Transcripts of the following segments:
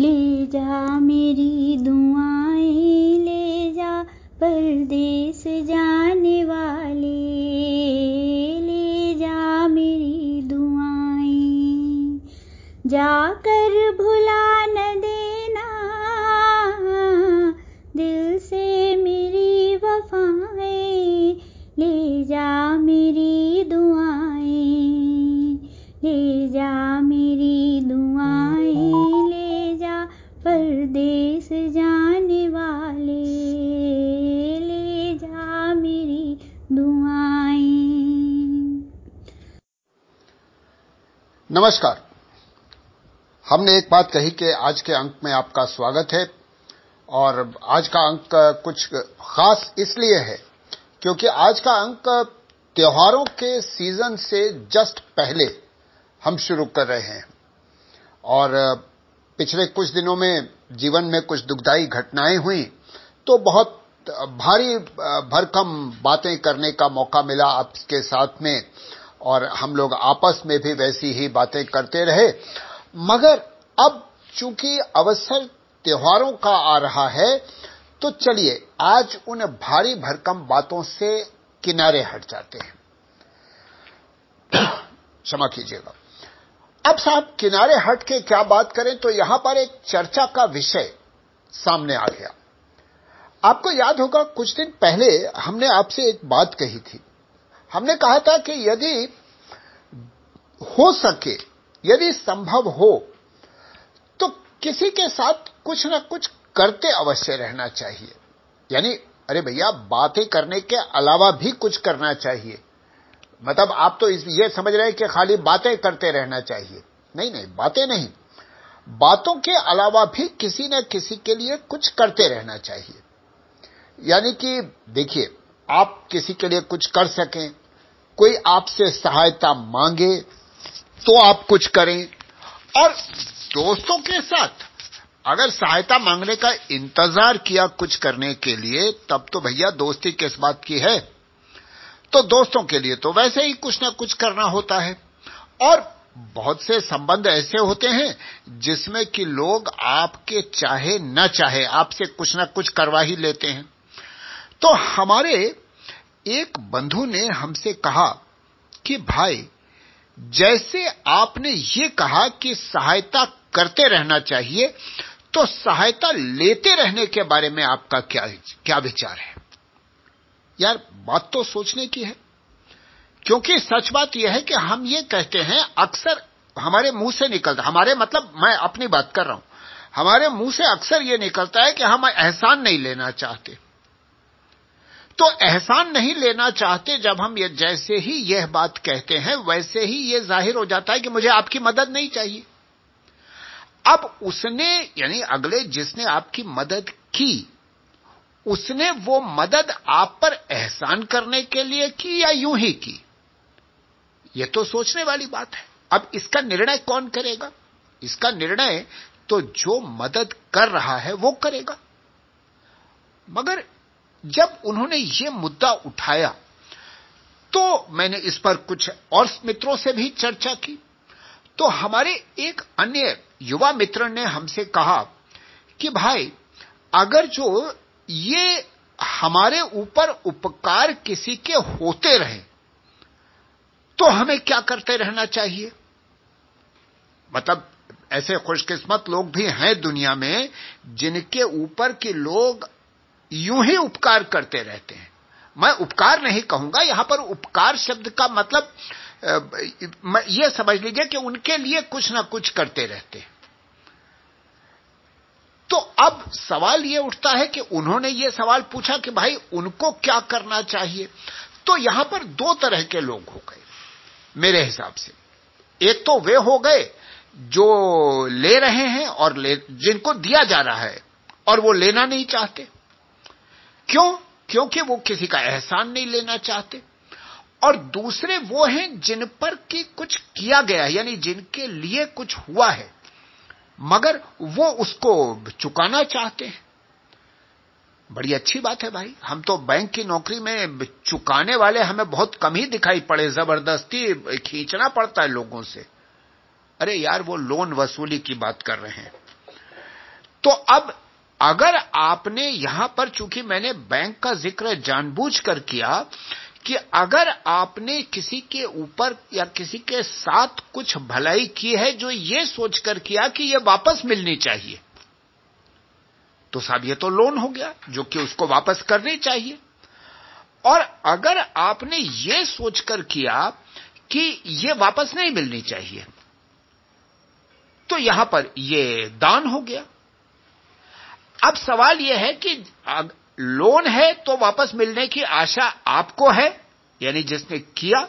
ले जा मेरी दुआएँ ले जा परदेश जाने वाले। नमस्कार। हमने एक बात कही कि आज के अंक में आपका स्वागत है और आज का अंक कुछ खास इसलिए है क्योंकि आज का अंक त्योहारों के सीज़न से जस्ट पहले हम शुरू कर रहे हैं। और पिछले कुछ दिनों में जीवन में कुछ दुखदाई घटनाएँ हुई तो बहुत भारी, भरकम बातें करने का मौका मिला आपके साथ में। और हम लोग आपस में भी वैसी ही बातें करते रहे। मगर अब चूँकि अवसर त्योहारों का आ रहा है तो चलिए आज उन भारी भरकम बातों से किनारे हट जाते हैं। क्षमा कीजिएगा। अब साहब, किनारे हट के क्या बात करें तो यहाँ पर एक चर्चा का विषय सामने आ गया। आपको याद होगा, कुछ दिन पहले हमने आपसे एक बात कही थी। हमने कहा था कि यदि हो सके, यदि संभव हो तो किसी के साथ कुछ ना कुछ करते अवश्य रहना चाहिए। यानी, अरे भैया, बातें करने के अलावा भी कुछ करना चाहिए। मतलब आप तो ये समझ रहे हैं कि खाली बातें करते रहना चाहिए। नहीं नहीं, बातें नहीं। बातों के अलावा भी किसी न किसी के लिए कुछ करते रहना चाहिए। यानी कि, देखिए आप किसी के लिए कुछ कर सकें, कोई आपसे सहायता मांगे तो आप कुछ करें। और दोस्तों के साथ, अगर सहायता मांगने का इंतज़ार किया कुछ करने के लिए, तब तो भैया दोस्ती किस बात की है? तो दोस्तों के लिए तो वैसे ही कुछ ना कुछ करना होता है। और बहुत से संबंध ऐसे होते हैं, जिसमें कि लोग आपके चाहे न चाहे आपसे कुछ ना कुछ करवा ही लेते हैं। तो हमारे एक बंधु ने हमसे कहा कि भाई, जैसे आपने ये कहा कि सहायता करते रहना चाहिए तो सहायता लेते रहने के बारे में आपका क्या क्या विचार है? यार, बात तो सोचने की है। क्योंकि सच बात यह है कि हम ये कहते हैं, अक्सर हमारे मुँह से निकलता, हमारे मतलब मैं अपनी बात कर रहा हूँ, हमारे मुँह से अक्सर ये निकलता है कि हम एहसान नहीं लेना चाहते। तो एहसान नहीं लेना चाहते जब हम ये जैसे ही यह बात कहते हैं, वैसे ही ये ज़ाहिर हो जाता है कि मुझे आपकी मदद नहीं चाहिए। अब उसने, यानी अगले जिसने आपकी मदद की, उसने वो मदद आप पर एहसान करने के लिए की या यूँ ही की? ये तो सोचने वाली बात है। अब इसका निर्णय कौन करेगा? इसका निर्णय तो जो मदद कर रहा है वो करेगा। मगर जब उन्होंने ये मुद्दा उठाया तो मैंने इस पर कुछ और मित्रों से भी चर्चा की। तो हमारे एक अन्य युवा मित्र ने हमसे कहा कि, भाई, अगर जो ये हमारे ऊपर उपकार किसी के होते रहे तो हमें क्या करते रहना चाहिए? मतलब ऐसे खुशकिस्मत लोग भी हैं दुनिया में, जिनके ऊपर के लोग यूँ ही उपकार करते रहते हैं। मैं उपकार नहीं कहूँगा, यहाँ पर उपकार शब्द का मतलब यह समझ लीजिए कि उनके लिए कुछ ना कुछ करते रहते हैं। तो अब सवाल यह उठता है कि उन्होंने यह सवाल पूछा कि भाई उनको क्या करना चाहिए? तो यहाँ पर दो तरह के लोग हो गए, मेरे हिसाब से। एक तो वे हो गए जो ले रहे हैं और ले, जिनको दिया जा रहा है, और वो लेना नहीं चाहते। क्यों? क्योंकि वो किसी का एहसान नहीं लेना चाहते। और दूसरे वो हैं जिन पर कि कुछ किया गया है, यानी जिनके लिए कुछ हुआ है। मगर वो उसको चुकाना चाहते हैं। बड़ी अच्छी बात है भाई। हम तो बैंक की नौकरी में चुकाने वाले हमें बहुत कम ही दिखाई पड़े। ज़बरदस्ती खींचना पड़ता है लोगों से। अरे यार, वो लोन वसूली की बात कर रहे हैं। तो अब अगर आपने यहाँ पर, चूँकि मैंने बैंक का ज़िक्र जानबूझकर किया, कि अगर आपने किसी के ऊपर या किसी के साथ कुछ भलाई की है जो ये सोचकर किया कि ये वापस मिलनी चाहिए तो साहब ये तो लोन हो गया जो कि उसको वापस करनी चाहिए। और अगर आपने ये सोचकर किया कि ये वापस नहीं मिलनी चाहिए तो यहाँ पर ये दान हो गया। अब सवाल यह है कि लोन है तो वापस मिलने की आशा आपको है, यानी जिसने किया,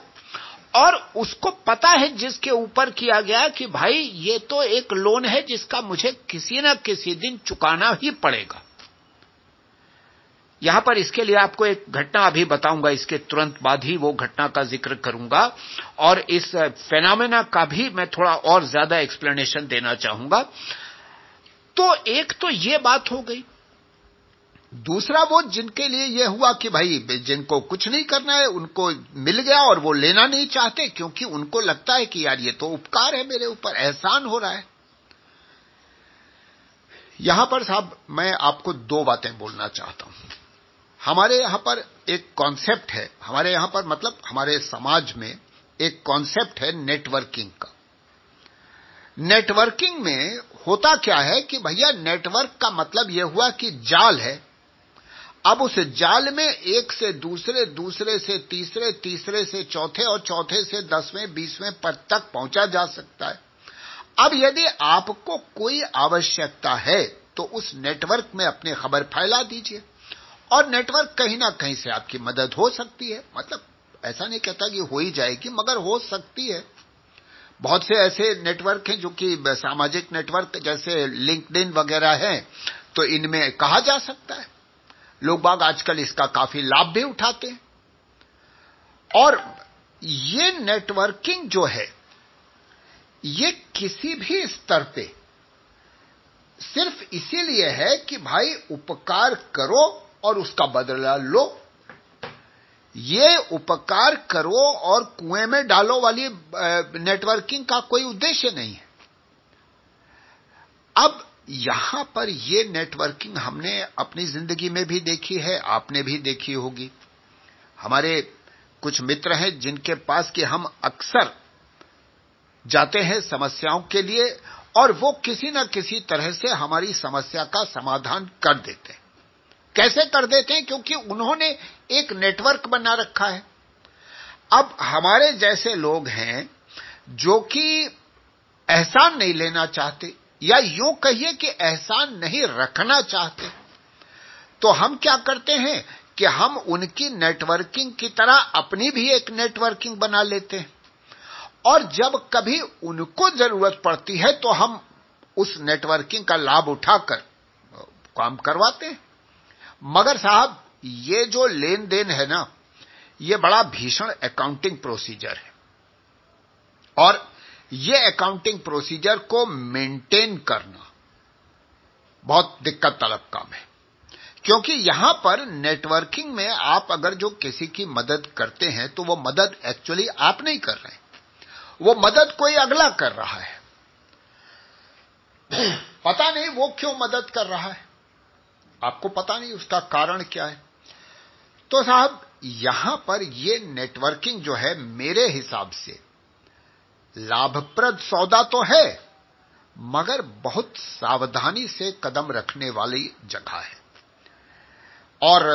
और उसको पता है जिसके ऊपर किया गया कि भाई ये तो एक लोन है जिसका मुझे किसी न किसी दिन चुकाना ही पड़ेगा। यहाँ पर इसके लिए आपको एक घटना अभी बताऊँगा, इसके तुरंत बाद ही वो घटना का ज़िक्र करूँगा, और इस फेनामेना का भी मैं थोड़ा और ज़्यादा एक्सप्लेनेशन देना चाहूँगा। तो एक तो ये बात हो गई। दूसरा वो जिनके लिए ये हुआ कि भाई, जिनको कुछ नहीं करना है, उनको मिल गया और वो लेना नहीं चाहते, क्योंकि उनको लगता है कि यार ये तो उपकार है मेरे ऊपर, एहसान हो रहा है। यहाँ पर साहब, मैं आपको दो बातें बोलना चाहता हूँ। हमारे यहाँ पर एक कॉन्सेप्ट है, हमारे यहाँ पर मतलब हमारे समाज में एक कॉन्सेप्ट है नेटवर्किंग का। नेटवर्किंग में होता क्या है कि भैया नेटवर्क का मतलब यह हुआ कि जाल है। अब उस जाल में एक से दूसरे दूसरे से तीसरे तीसरे से चौथे और चौथे से दसवें, बीसवें पद तक पहुँचा जा सकता है। अब यदि आपको कोई आवश्यकता है तो उस नेटवर्क में अपनी खबर फैला दीजिए। और नेटवर्क कहीं ना कहीं से आपकी मदद हो सकती है। मतलब ऐसा नहीं कहता कि हो ही जाएगी, मगर हो सकती है। बहुत से ऐसे नेटवर्क हैं जो कि सामाजिक नेटवर्क जैसे लिंक्डइन वगैरह हैं तो इनमें कहा जा सकता है। लोग बाग आजकल इसका काफ़ी लाभ भी उठाते हैं। और ये नेटवर्किंग जो है, ये किसी भी स्तर पे सिर्फ़ इसीलिए है कि भाई उपकार करो और उसका बदला लो। ये उपकार करो और कुएँ में डालो वाली नेटवर्किंग का कोई उद्देश्य नहीं है। अब यहाँ पर ये नेटवर्किंग हमने अपनी ज़िंदगी में भी देखी है, आपने भी देखी होगी। हमारे कुछ मित्र हैं जिनके पास कि हम अक्सर जाते हैं समस्याओं के लिए और वो किसी न किसी तरह से हमारी समस्या का समाधान कर देते हैं। कैसे कर देते हैं? क्योंकि उन्होंने एक नेटवर्क बना रखा है। अब हमारे जैसे लोग हैं जो कि एहसान नहीं लेना चाहते, या यूँ कहिए कि एहसान नहीं रखना चाहते तो हम क्या करते हैं कि हम उनकी नेटवर्किंग की तरह अपनी भी एक नेटवर्किंग बना लेते हैं। और जब कभी उनको ज़रूरत पड़ती है तो हम उस नेटवर्किंग का लाभ उठाकर काम करवाते हैं। मगर साहब, ये जो लेन देन है ना, ये बड़ा भीषण अकाउंटिंग प्रोसीजर है। और ये अकाउंटिंग प्रोसीजर को मेंटेन करना बहुत दिक्कत तलब काम है। क्योंकि यहाँ पर नेटवर्किंग में आप अगर जो किसी की मदद करते हैं तो वो मदद एक्चुअली आप नहीं कर रहे वो मदद कोई अगला कर रहा है। पता नहीं वो क्यों मदद कर रहा है। आपको पता नहीं उसका कारण क्या है। तो साहब, यहाँ पर ये नेटवर्किंग जो है, मेरे हिसाब से लाभप्रद सौदा तो है, मगर बहुत सावधानी से कदम रखने वाली जगह है। और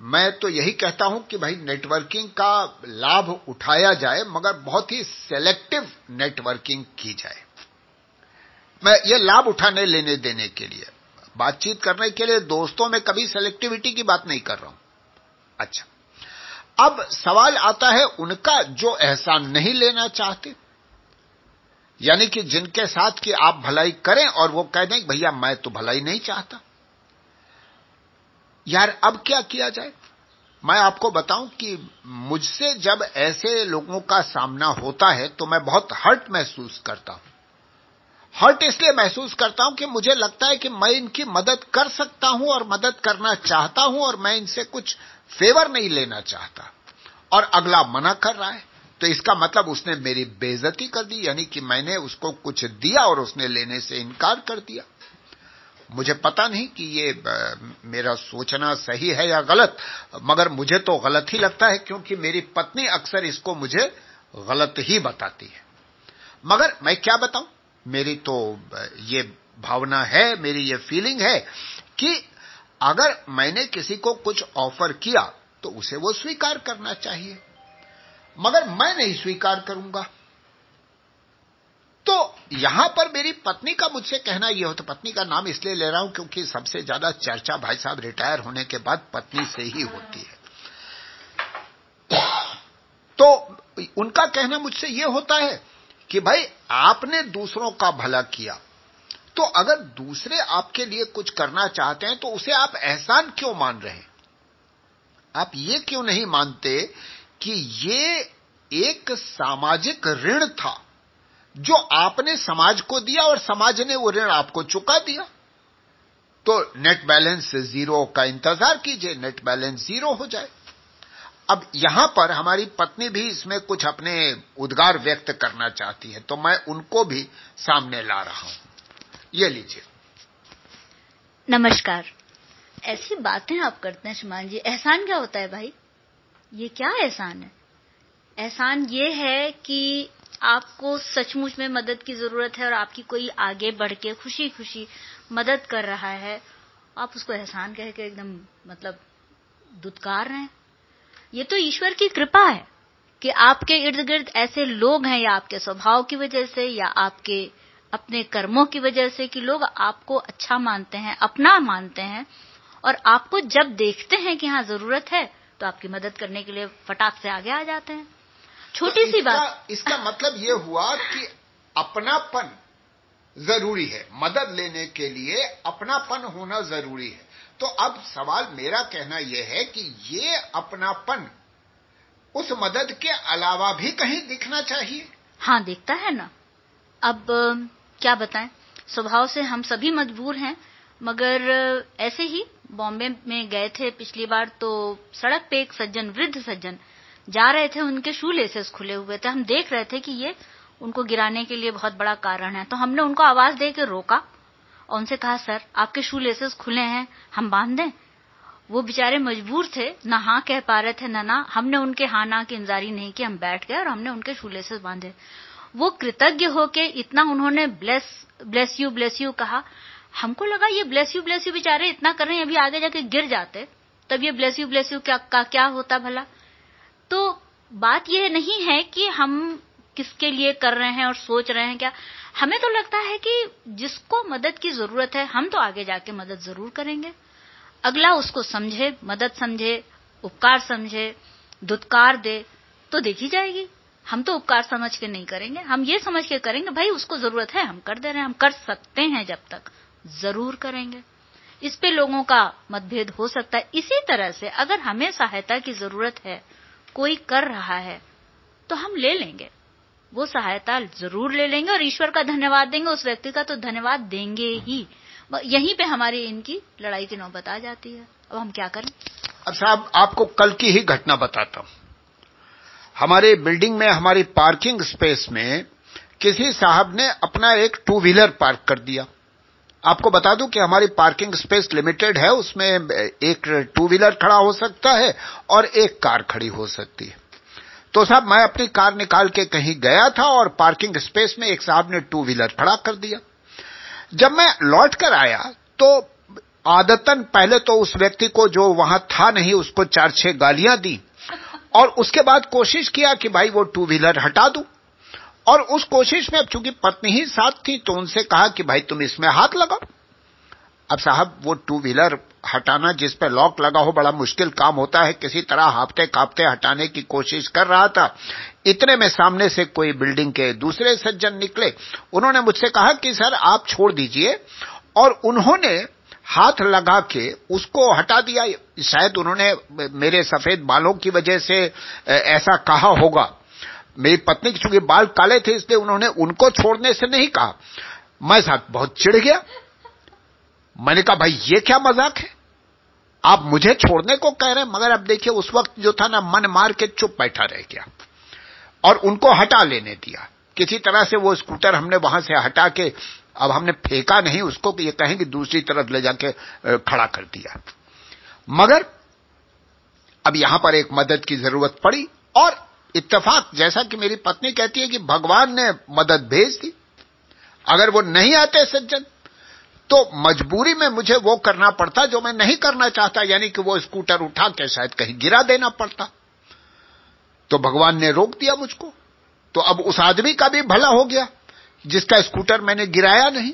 मैं तो यही कहता हूँ कि भाई नेटवर्किंग का लाभ उठाया जाए, मगर बहुत ही सेलेक्टिव नेटवर्किंग की जाए। मैं ये लाभ उठाने, लेने, देने के लिए बातचीत करने के लिए दोस्तों में कभी सेलेक्टिविटी की बात नहीं कर रहा हूँ। अच्छा। अब सवाल आता है उनका जो एहसान नहीं लेना चाहते। यानी कि जिनके साथ कि आप भलाई करें और वो कह दें, भैया, मैं तो भलाई नहीं चाहता। यार, अब क्या किया जाए? मैं आपको बताऊँ कि मुझसे जब ऐसे लोगों का सामना होता है तो मैं बहुत हर्ट महसूस करता हूँ। हर्ट इसलिए महसूस करता हूँ कि मुझे लगता है कि मैं इनकी मदद कर सकता हूँ और मदद करना चाहता हूँ और मैं इनसे कुछ फेवर नहीं लेना चाहता। और अगला मना कर रहा है तो इसका मतलब उसने मेरी बेइज्जती कर दी, यानी कि मैंने उसको कुछ दिया और उसने लेने से इनकार कर दिया। मुझे पता नहीं कि ये मेरा सोचना सही है या गलत, मगर मुझे तो गलत ही लगता है क्योंकि मेरी पत्नी अक्सर इसको मुझे गलत ही बताती है। मगर मैं क्या बताऊँ? मेरी तो ये भावना है, मेरी ये फीलिंग है कि अगर मैंने किसी को कुछ ऑफ़र किया तो उसे वो स्वीकार करना चाहिए। मगर मैं नहीं स्वीकार करूँगा। तो यहाँ पर मेरी पत्नी का मुझसे कहना यह हो तो पत्नी का नाम इसलिए ले रहा हूँ क्योंकि सबसे ज़्यादा चर्चा भाई साहब रिटायर होने के बाद पत्नी से ही होती है। तो उनका कहना मुझसे यह होता है कि भाई आपने दूसरों का भला किया। तो अगर दूसरे आपके लिए कुछ करना चाहते हैं तो उसे आप एहसान क्यों मान रहे हैं? आप ये क्यों नहीं मानते कि ये एक सामाजिक ऋण था जो आपने समाज को दिया और समाज ने वो ऋण आपको चुका दिया? तो नेट बैलेंस ज़ीरो का इंतज़ार कीजिए नेट बैलेंस ज़ीरो हो जाए। अब यहाँ पर हमारी पत्नी भी इसमें कुछ अपने उद्गार व्यक्त करना चाहती है तो मैं उनको भी सामने ला रहा हूँ। ये लीजिए। नमस्कार। ऐसी बातें आप करते हैं सुमान जी। एहसान क्या होता है भाई? ये क्या एहसान है? एहसान ये है कि आपको सचमुच में मदद की ज़रूरत है और आपकी कोई आगे बढ़ के खुशी खुशी मदद कर रहा है। आप उसको एहसान कह के एकदम मतलब दुत्कार रहे हैं। ये तो ईश्वर की कृपा है कि आपके इर्द गिर्द ऐसे लोग हैं या आपके स्वभाव की वजह से या आपके अपने कर्मों की वजह से कि लोग आपको अच्छा मानते हैं अपना मानते हैं और आपको जब देखते हैं कि हाँ ज़रूरत है तो आपकी मदद करने के लिए फटाक से आगे आ जाते हैं। छोटी तो सी बात इसका मतलब ये हुआ कि अपनापन ज़रूरी है। मदद लेने के लिए अपनापन होना ज़रूरी है। तो अब सवाल मेरा कहना यह है कि ये अपनापन उस मदद के अलावा भी कहीं दिखना चाहिए? हाँ दिखता है ना। अब क्या बताएँ? स्वभाव से हम सभी मजबूर हैं, मगर ऐसे ही बॉम्बे में गए थे पिछली बार तो सड़क पे एक सज्जन, वृद्ध सज्जन, जा रहे थे उनके शू लेसेस खुले हुए थे। हम देख रहे थे कि ये उनको गिराने के लिए बहुत बड़ा कारण है। तो हमने उनको आवाज़ दे के रोका। और उनसे कहा, सर, आपके शू लेसेस खुले हैं, हम बाँध दें? वो बेचारे मजबूर थे, ना हाँ कह पा रहे थे, ना ना, हमने उनके हाँ ना की इंतजारी नहीं की, हम बैठ गए और हमने उनके शू लेसेस बांधे। वो कृतज्ञ होके इतना उन्होंने bless bless you bless you कहा। हमको लगा, ये ब्लेस यू ब्लेस यू बेचारे इतना कर रहे हैं, अभी आगे जाके गिर जाते। तब ये ब्लेस यू ब्लेस यू क्या, का, क्या होता भला? तो बात यह नहीं है कि हम किसके लिए कर रहे हैं और सोच रहे हैं क्या? हमें तो लगता है कि जिसको मदद की ज़रूरत है, हम तो आगे जाके मदद ज़रूर करेंगे। अगला उसको समझे, मदद समझे, उपकार समझे, दुत्कार दे तो देखी जाएगी। हम तो उपकार समझ के नहीं करेंगे। हम ये समझ के करेंगे, भाई, उसको ज़रूरत है, हम कर दे रहे हैं, हम कर सकते हैं जब तक। ज़रूर करेंगे। इस पे लोगों का मतभेद हो सकता है। इसी तरह से अगर हमें सहायता की ज़रूरत है, कोई कर रहा है तो हम ले लेंगे। वो सहायता ज़रूर ले लेंगे और ईश्वर का धन्यवाद देंगे, उस व्यक्ति का तो धन्यवाद देंगे ही। यहीं पे हमारी इनकी लड़ाई की नौबत आ जाती है। अब हम क्या करें? अब साहब, आपको कल की ही घटना बताता हूँ। हमारे बिल्डिंग में, हमारी पार्किंग स्पेस में किसी साहब ने अपना एक टू व्हीलर पार्क कर दिया। आपको बता दूँ कि हमारी पार्किंग स्पेस लिमिटेड है, उसमें एक टू व्हीलर खड़ा हो सकता है और एक कार खड़ी हो सकती है। तो साहब, मैं अपनी कार निकाल के कहीं गया था और पार्किंग स्पेस में एक साहब ने टू व्हीलर खड़ा कर दिया। जब मैं लौट कर आया तो आदतन पहले तो उस व्यक्ति को जो वहाँ था नहीं, उसको चार छह गालियाँ दी और उसके बाद कोशिश किया कि भाई वो टू व्हीलर हटा दू। और उस कोशिश में, अब चूँकि पत्नी ही साथ थी तो उनसे कहा कि भाई तुम इसमें हाथ लगाओ। अब साहब, वो टू व्हीलर हटाना जिस पे लॉक लगा हो, बड़ा मुश्किल काम होता है। किसी तरह हाफते कापते हटाने की कोशिश कर रहा था। इतने में सामने से कोई बिल्डिंग के दूसरे सज्जन निकले। उन्होंने मुझसे कहा कि, सर, आप छोड़ दीजिए। और उन्होंने हाथ लगा के उसको हटा दिया। शायद उन्होंने मेरे सफ़ेद बालों की वजह से ऐसा कहा होगा। मेरी पत्नी, चूँकि बाल काले थे, इसलिए उन्होंने उनको छोड़ने से नहीं कहा। मैं साथ बहुत चिढ़ गया। मैंने कहा, भाई, ये क्या मज़ाक है? आप मुझे छोड़ने को कह रहे हैं, मगर अब देखिए, उस वक्त जो था ना, मन मार के चुप बैठा रह गया और उनको हटा लेने दिया। किसी तरह से वो स्कूटर हमने वहाँ से हटा के, अब हमने फेंका नहीं, उसको कि ये कहें कि दूसरी तरफ़ ले जाके खड़ा कर दिया। मगर अब यहाँ पर एक मदद की ज़रूरत पड़ी और इत्तेफाक, जैसा कि मेरी पत्नी कहती है कि भगवान ने मदद भेज दी। अगर वो नहीं आते सज्जन तो मजबूरी में मुझे वो करना पड़ता जो मैं नहीं करना चाहता, यानी कि वो स्कूटर उठा के शायद कहीं गिरा देना पड़ता। तो भगवान ने रोक दिया मुझको। तो अब उस आदमी का भी भला हो गया, जिसका स्कूटर मैंने गिराया नहीं।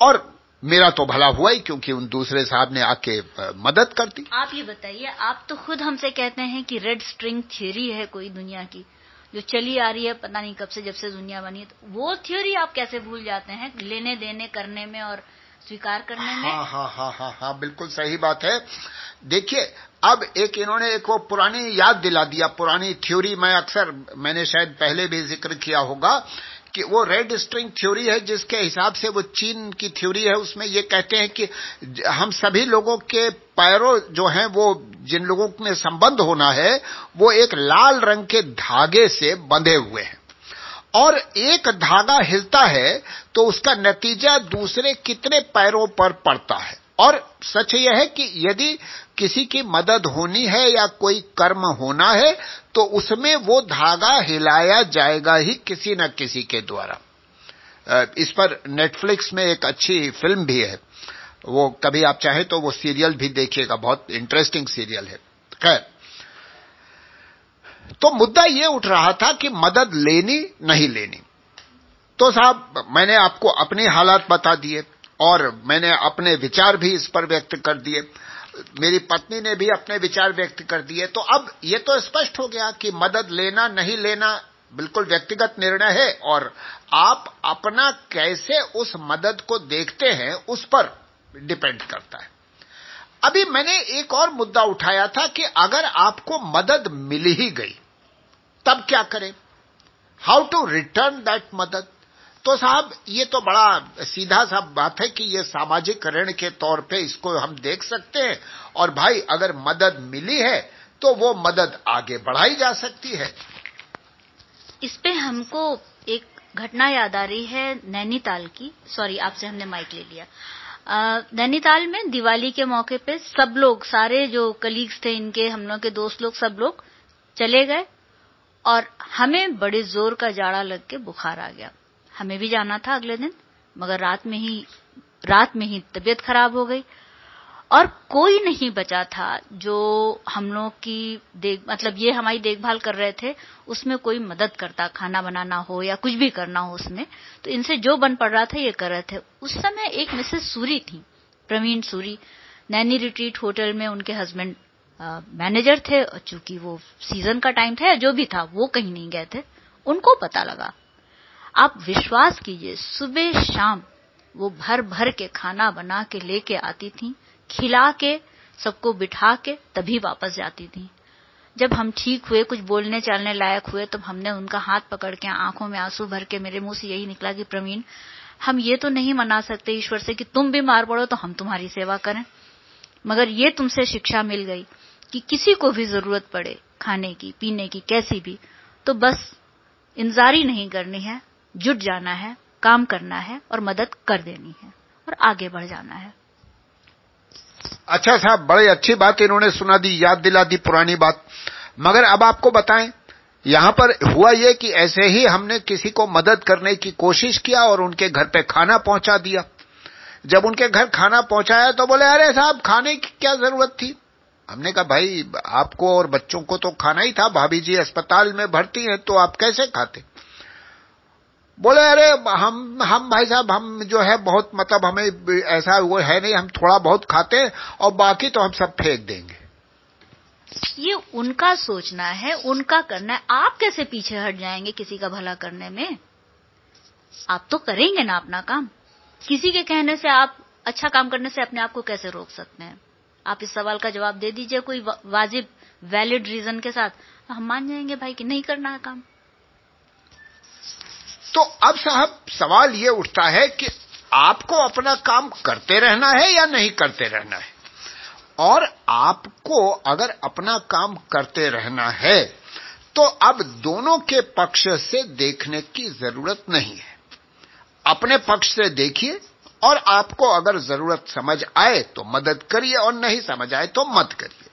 और मेरा तो भला हुआ ही, क्योंकि उन दूसरे साहब ने आके मदद कर दी। आप ये बताइए, आप तो खुद हमसे कहते हैं कि रेड स्ट्रिंग थ्योरी है कोई दुनिया की, जो चली आ रही है, पता नहीं कब से जब से दुनिया बनी है। तो वो थ्योरी आप कैसे भूल जाते हैं लेने देने करने में और स्वीकार करने में हाँ हाँ हाँ हाँ हाँ बिल्कुल सही बात है। देखिए, अब एक इन्होंने एक वो पुरानी याद दिला दिया, पुरानी थ्योरी। मैं अक्सर, मैंने शायद पहले भी ज़िक्र किया होगा कि वो रेड स्ट्रिंग थ्योरी है, जिसके हिसाब से वो चीन की थ्योरी है। उसमें ये कहते हैं कि हम सभी लोगों के पैरों जो हैं, वो जिन लोगों में संबंध होना है, वो एक लाल रंग के धागे से बंधे हुए हैं। और एक धागा हिलता है तो उसका नतीजा दूसरे कितने पैरों पर पड़ता है। और सच यह है कि यदि किसी की मदद होनी है या कोई कर्म होना है तो उसमें वो धागा हिलाया जाएगा ही किसी न किसी के द्वारा। इस पर नेटफ्लिक्स में एक अच्छी फ़िल्म भी है। वो कभी आप चाहें तो वो सीरियल भी देखिएगा, बहुत इंटरेस्टिंग सीरियल है। खैर तो मुद्दा यह उठ रहा था कि मदद लेनी, नहीं लेनी। तो साहब, मैंने आपको अपने हालात बता दिए और मैंने अपने विचार भी इस पर व्यक्त कर दिए। मेरी पत्नी ने भी अपने विचार व्यक्त कर दिए। तो अब ये तो स्पष्ट हो गया कि मदद लेना, नहीं लेना बिल्कुल व्यक्तिगत निर्णय है और आप अपना कैसे उस मदद को देखते हैं उस पर डिपेंड करता है। अभी मैंने एक और मुद्दा उठाया था कि अगर आपको मदद मिल ही गई तब क्या करें? हाउ टू रिटर्न दैट मदद? तो साहब, ये तो बड़ा सीधा सा बात है कि ये सामाजिक ऋण के तौर पे इसको हम देख सकते हैं। और भाई, अगर मदद मिली है तो वो मदद आगे बढ़ाई जा सकती है। इस पे हमको एक घटना याद आ रही है नैनीताल की। सॉरी आपसे हमने माइक ले लिया। नैनीताल में दिवाली के मौके पे सब लोग, सारे जो कलीग्स थे, इनके, हम लोग के दोस्त लोग, सब लोग चले गए। और हमें बड़े ज़ोर का जाड़ा लग के बुखार आ गया। हमें भी जाना था अगले दिन, मगर रात में ही, रात में ही तबीयत खराब हो गई। और कोई नहीं बचा था जो हम लोग की देख मतलब ये हमारी देखभाल कर रहे थे, उसमें कोई मदद करता, खाना बनाना हो या कुछ भी करना हो उसमें तो इनसे जो बन पड़ रहा था ये कर रहे थे। उस समय एक मिसेस सूरी थी, प्रवीण सूरी, नैनी रिट्रीट होटल में उनके हस्बैंड मैनेजर थे, चूँकि वो सीज़न का टाइम था जो भी था, वो कहीं नहीं गए थे, उनको पता लगा। आप विश्वास कीजिए, सुबह शाम वो भर भर के खाना बना के लेके आती थी, खिला के, सबको बिठा के, तभी वापस जाती थी। जब हम ठीक हुए, कुछ बोलने चलने लायक हुए, तब हमने उनका हाथ पकड़ के, आँखों में आँसू भर के, मेरे मुँह से यही निकला कि, प्रवीण, हम ये तो नहीं मना सकते ईश्वर से कि तुम बीमार पड़ो तो हम तुम्हारी सेवा करें। मगर ये तुमसे शिक्षा मिल गई। कि किसी को भी ज़रूरत पड़े खाने की, पीने की, कैसी भी तो बस इंतजारी नहीं करनी है, जुट जाना है, काम करना है और मदद कर देनी है और आगे बढ़ जाना है। अच्छा साहब, बड़ी अच्छी बात इन्होंने सुना दी, याद दिला दी पुरानी बात। मगर अब आपको बताएँ, यहाँ पर हुआ यह कि ऐसे ही हमने किसी को मदद करने की कोशिश किया और उनके घर पे खाना पहुँचा दिया। जब उनके घर खाना पहुँचाया तो बोले, अरे साहब, खाने की क्या ज़रूरत थी? हमने कहा, भाई, आपको और बच्चों को तो खाना ही था, भाभी जी अस्पताल में भर्ती हैं तो आप कैसे खाते? बोले, अरे, हम हम भाई साहब, हम जो है बहुत मतलब हमें ऐसा वो है नहीं, हम थोड़ा बहुत खाते हैं और बाकी तो हम सब फेंक देंगे। ये उनका सोचना है, उनका करना है। आप कैसे पीछे हट जाएँगे किसी का भला करने में? आप तो करेंगे ना अपना काम। किसी के कहने से आप अच्छा काम करने से अपने आप को कैसे रोक सकते हैं? आप इस सवाल का जवाब दे दीजिए कोई वाजिब वैलिड रीजन के साथ। हम मान जाएँगे भाई कि नहीं करना है काम। तो अब साहब, सवाल ये उठता है कि आपको अपना काम करते रहना है या नहीं करते रहना है? और आपको अगर अपना काम करते रहना है तो अब दोनों के पक्ष से देखने की ज़रूरत नहीं है। अपने पक्ष से देखिए और आपको अगर ज़रूरत समझ आए तो मदद करिए और नहीं समझ आए तो मत करिए।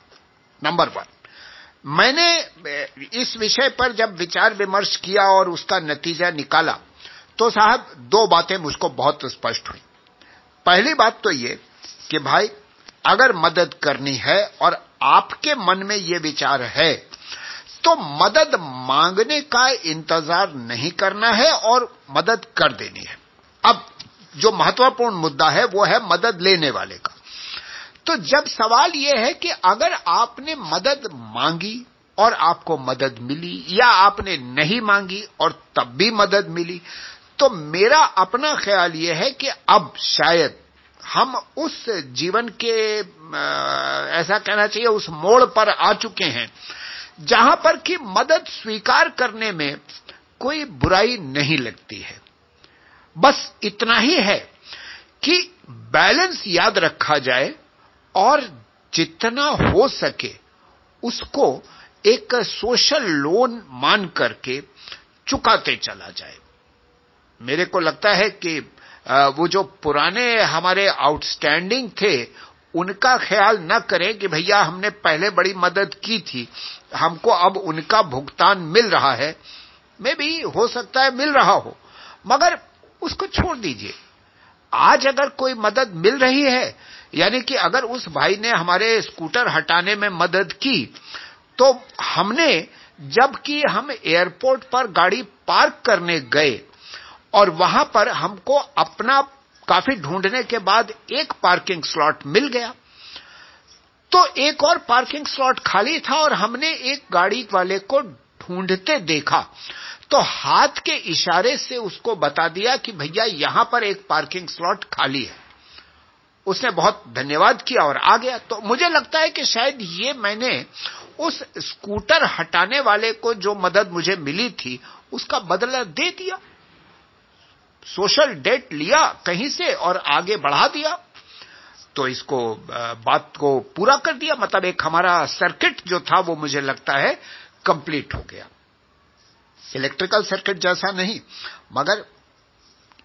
नंबर वन मैंने इस विषय पर जब विचार विमर्श किया और उसका नतीजा निकाला तो साहब दो बातें मुझको बहुत स्पष्ट हुई। पहली बात तो ये कि भाई, अगर मदद करनी है और आपके मन में ये विचार है तो मदद मांगने का इंतज़ार नहीं करना है और मदद कर देनी है। अब जो महत्वपूर्ण मुद्दा है, वो है मदद लेने वाले का। तो जब सवाल यह है कि अगर आपने मदद मांगी और आपको मदद मिली, या आपने नहीं मांगी और तब भी मदद मिली तो मेरा अपना ख्याल यह है कि अब शायद हम उस जीवन के ऐसा कहना चाहिए, उस मोड़ पर आ चुके हैं, जहाँ पर कि मदद स्वीकार करने में कोई बुराई नहीं लगती है। बस इतना ही है कि बैलेंस याद रखा जाए और जितना हो सके उसको एक सोशल लोन मान करके चुकाते चला जाए। मेरे को लगता है कि वो जो पुराने हमारे आउटस्टैंडिंग थे, उनका ख्याल न करें कि भैया हमने पहले बड़ी मदद की थी। हमको अब उनका भुगतान मिल रहा है। मे भी हो सकता है मिल रहा हो। मगर उसको छोड़ दीजिए। आज अगर कोई मदद मिल रही है, यानी कि अगर उस भाई ने हमारे स्कूटर हटाने में मदद की तो हमने, जबकि हम एयरपोर्ट पर गाड़ी पार्क करने गए, और वहाँ पर हमको अपना काफ़ी ढूँढने के बाद एक पार्किंग स्लॉट मिल गया। तो एक और पार्किंग स्लॉट खाली था और हमने एक गाड़ी वाले को ढूंढते देखा। तो हाथ के इशारे से उसको बता दिया कि भैया, यहाँ पर एक पार्किंग स्लॉट खाली है। उसने बहुत धन्यवाद किया और आ गया। तो मुझे लगता है कि शायद ये मैंने उस स्कूटर हटाने वाले को जो मदद मुझे मिली थी, उसका बदला दे दिया। सोशल डेट लिया कहीं से और आगे बढ़ा दिया। तो इसको बात को पूरा कर दिया। मतलब एक हमारा सर्किट जो था वो मुझे लगता है कंप्लीट हो गया। इलेक्ट्रिकल सर्किट जैसा नहीं मगर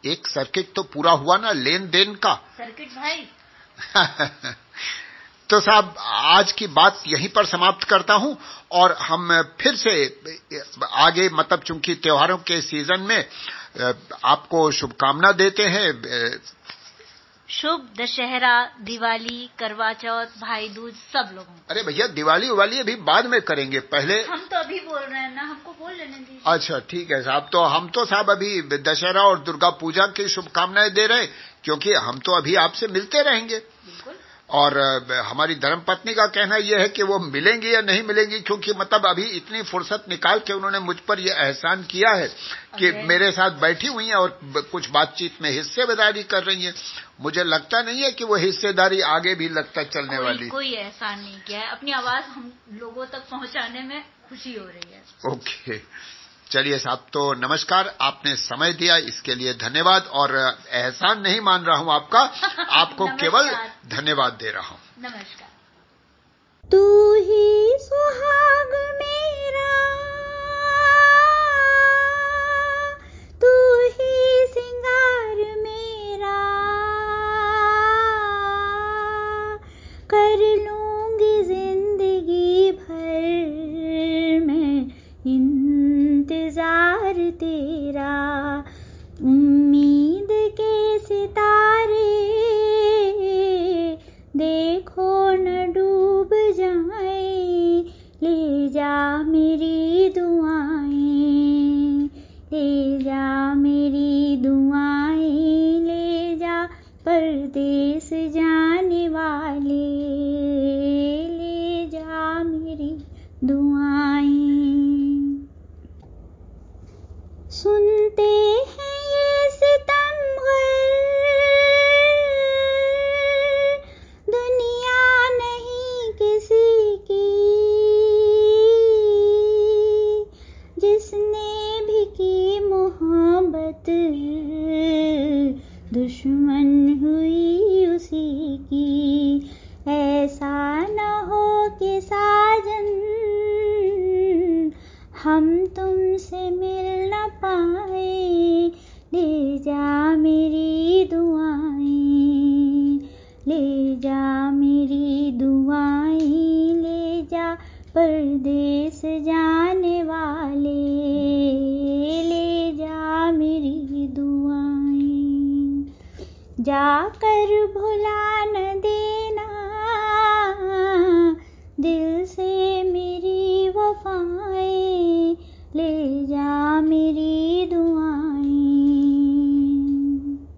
एक सर्किट तो पूरा हुआ ना लेन देन का। सर्किट भाई। तो साहब आज की बात यहीं पर समाप्त करता हूँ और हम फिर से आगे मतलब चूँकि त्योहारों के सीज़न में आपको शुभकामना देते हैं शुभ दशहरा दिवाली करवा चौथ भाई दूज सब लोगों अरे भैया दिवाली उवाली अभी बाद में करेंगे पहले हम तो अभी बोल रहे हैं ना हमको बोल लेने दीजिए। अच्छा ठीक है साहब तो हम तो साहब अभी दशहरा और दुर्गा पूजा की शुभकामनाएँ दे रहे हैं क्योंकि हम तो अभी आपसे मिलते रहेंगे। बिल्कुल। और हमारी धर्मपत्नी का कहना यह है कि वो मिलेंगी या नहीं मिलेंगी क्योंकि मतलब अभी इतनी फुर्सत निकाल के उन्होंने मुझ पर यह एहसान किया है कि मेरे साथ बैठी हुई हैं और कुछ बातचीत में हिस्सेदारी कर रही हैं। मुझे लगता नहीं है कि वो हिस्सेदारी आगे भी लगता चलने कोई, वाली। कोई एहसान नहीं किया है। अपनी आवाज़ हम लोगों तक पहुँचाने में खुशी हो रही है। ओके चलिए साहब तो नमस्कार आपने समय दिया इसके लिए धन्यवाद और एहसान नहीं मान रहा हूँ आपका आपको केवल धन्यवाद दे रहा हूँ। नमस्कार। तू ही सुहाग मेरा तेरा। do